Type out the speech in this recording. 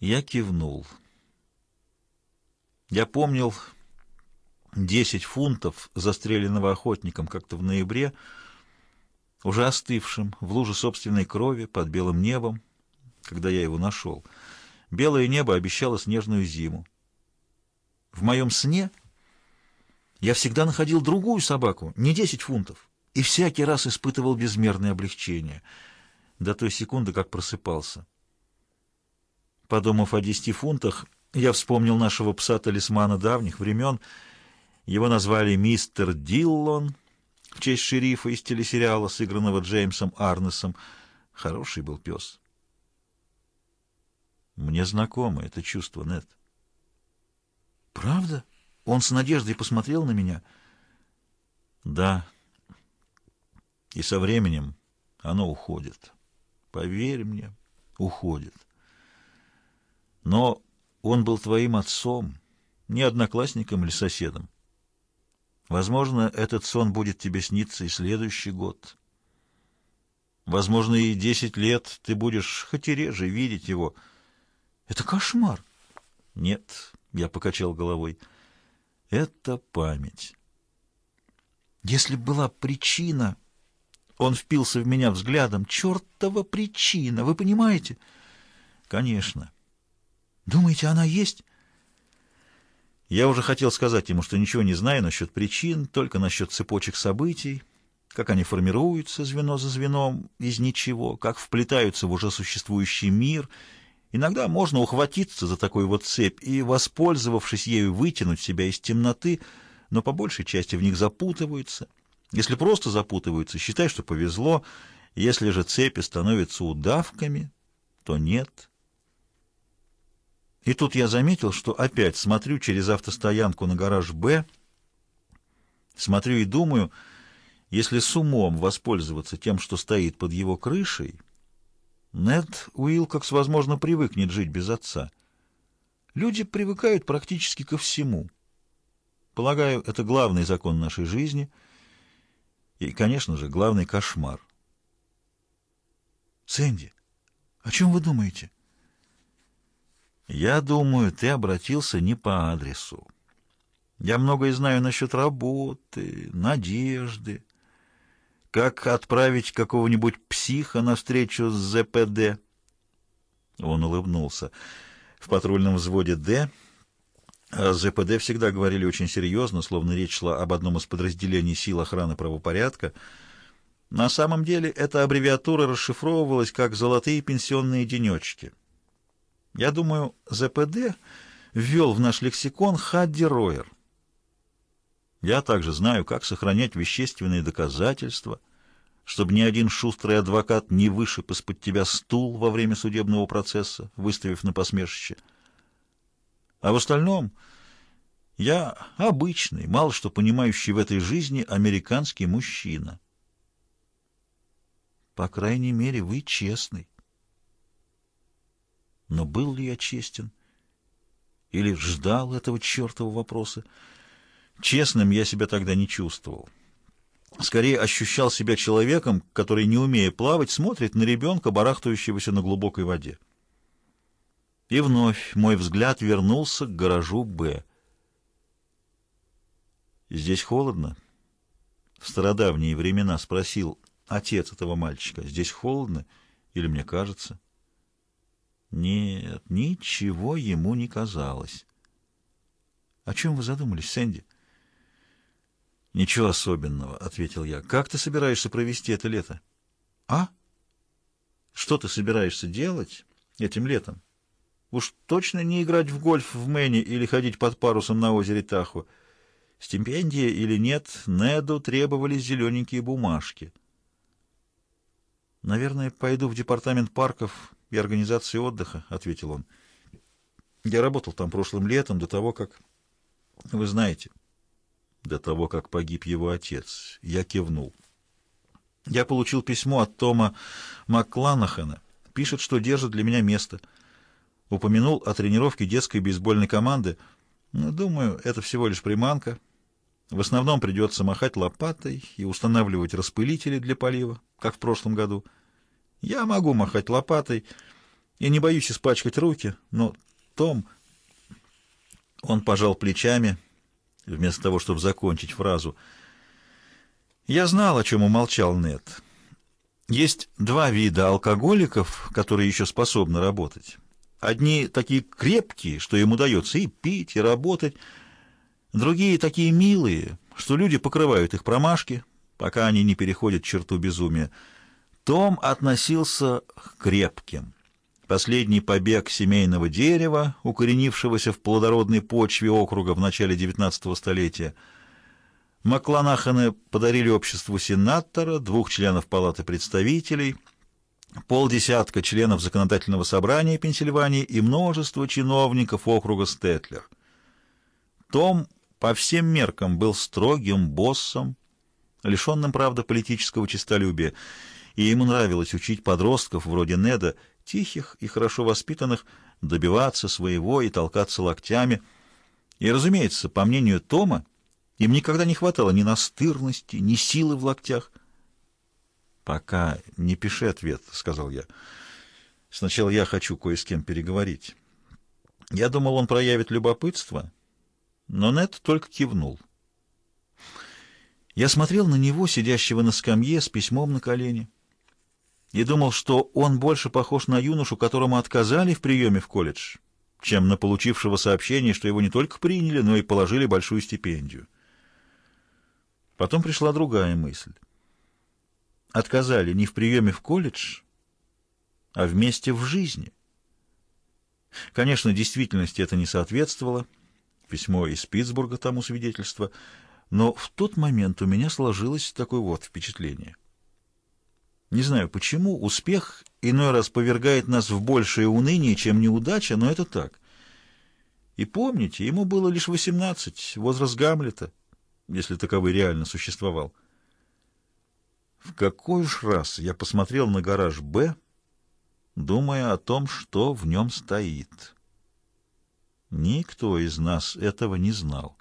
Я кивнул. Я помнил десять фунтов, застреленного охотником как-то в ноябре, уже остывшим, в луже собственной крови, под белым небом, когда я его нашел. Белое небо обещало снежную зиму. В моем сне я всегда находил другую собаку, не десять фунтов, и всякий раз испытывал безмерное облегчение, до той секунды, как просыпался. Подумав о десяти фунтах, я вспомнил нашего пса-талисмана давних времен. Его назвали мистер Диллон в честь шерифа из телесериала, сыгранного Джеймсом Арнесом. Хороший был пес. Мне знакомо это чувство, Нет. Правда? Он с надеждой посмотрел на меня. Да. И со временем оно уходит. Поверь мне, уходит. Но он был твоим отцом, не одноклассником или соседом. Возможно, этот сон будет тебе сниться и следующий год. Возможно, и десять лет ты будешь хоть и реже видеть его. Это кошмар. Нет, я покачал головой. Это память. Если была причина... Он впился в меня взглядом. Чертова причина, вы понимаете? Конечно. Думаете, она есть? Я уже хотел сказать ему, что ничего не знаю насчет причин, только насчет цепочек событий, как они формируются звено за звеном из ничего, как вплетаются в уже существующий мир — Иногда можно ухватиться за такую вот цепь и, воспользовавшись ею, вытянуть себя из темноты, но по большей части в них запутываются. Если просто запутываются, считай, что повезло. Если же цепи становятся удавками, то нет. И тут я заметил, что опять смотрю через автостоянку на гараж «Б», смотрю и думаю, если с умом воспользоваться тем, что стоит под его крышей — Нед Уилкокс, возможно, привыкнет жить без отца. Люди привыкают практически ко всему. Полагаю, это главный закон нашей жизни и, конечно же, главный кошмар. Сэнди, о чем вы думаете? Я думаю, ты обратился не по адресу. Я многое знаю насчет работы, надежды, как отправить какого-нибудь психа на встречу с ЗПД? Он улыбнулся. В патрульном взводе «Д» о ЗПД всегда говорили очень серьезно, словно речь шла об одном из подразделений сил охраны правопорядка. На самом деле эта аббревиатура расшифровывалась как «золотые пенсионные денечки». Я думаю, ЗПД ввел в наш лексикон Хадди Ройер. Я также знаю, как сохранять вещественные доказательства, чтобы ни один шустрый адвокат не вышиб из-под тебя стул во время судебного процесса, выставив на посмешище. А в остальном я обычный, мало что понимающий в этой жизни американский мужчина. По крайней мере, вы честный. Но был ли я честен? Или ждал этого чертова вопроса? Честным я себя тогда не чувствовал. Скорее ощущал себя человеком, который, не умея плавать, смотрит на ребенка, барахтающегося на глубокой воде. И вновь мой взгляд вернулся к гаражу «Б». «Здесь холодно?» В стародавние времена спросил отец этого мальчика. «Здесь холодно? Или мне кажется?» Нет, ничего ему не казалось. «О чем вы задумались, Сэнди?» «Ничего особенного», — ответил я. «Как ты собираешься провести это лето?» «А? Что ты собираешься делать этим летом? Уж точно не играть в гольф в Мэне или ходить под парусом на озере Таху. Стипендия или нет, Неду требовались зелененькие бумажки». «Наверное, пойду в департамент парков и организации отдыха», — ответил он. «Я работал там прошлым летом, до того, как... Вы знаете...» до того, как погиб его отец. Я кивнул. Я получил письмо от Тома Маккланахана. Пишет, что держит для меня место. Упомянул о тренировке детской бейсбольной команды. Ну, думаю, это всего лишь приманка. В основном придется махать лопатой и устанавливать распылители для полива, как в прошлом году. Я могу махать лопатой, Я не боюсь испачкать руки, но Том... Он пожал плечами, вместо того, чтобы закончить фразу. Я знал, о чем умолчал Нет. Есть два вида алкоголиков, которые еще способны работать. Одни такие крепкие, что им удается и пить, и работать. Другие такие милые, что люди покрывают их промашки, пока они не переходят черту безумия. Том относился к крепким. Последний побег семейного дерева, укоренившегося в плодородной почве округа в начале XIX столетия. Макланаханы подарили обществу сенатора, двух членов Палаты представителей, полдесятка членов Законодательного собрания Пенсильвании и множество чиновников округа Стетлер. Том по всем меркам был строгим боссом, лишенным, правда, политического честолюбия, и ему нравилось учить подростков вроде Неда тихих и хорошо воспитанных, добиваться своего и толкаться локтями. И, разумеется, по мнению Тома, им никогда не хватало ни настырности, ни силы в локтях. «Пока не пиши ответ», — сказал я. «Сначала я хочу кое с кем переговорить». Я думал, он проявит любопытство, но Нед только кивнул. Я смотрел на него, сидящего на скамье с письмом на колене и думал, что он больше похож на юношу, которому отказали в приеме в колледж, чем на получившего сообщение, что его не только приняли, но и положили большую стипендию. Потом пришла другая мысль. Отказали не в приеме в колледж, а вместе в жизни. Конечно, действительности это не соответствовало, письмо из Питтсбурга тому свидетельство, но в тот момент у меня сложилось такое вот впечатление — не знаю почему, успех иной раз повергает нас в большее уныние, чем неудача, но это так. И помните, ему было лишь восемнадцать, возраст Гамлета, если таковой реально существовал. В какой уж раз я посмотрел на гараж «Б», думая о том, что в нем стоит. Никто из нас этого не знал.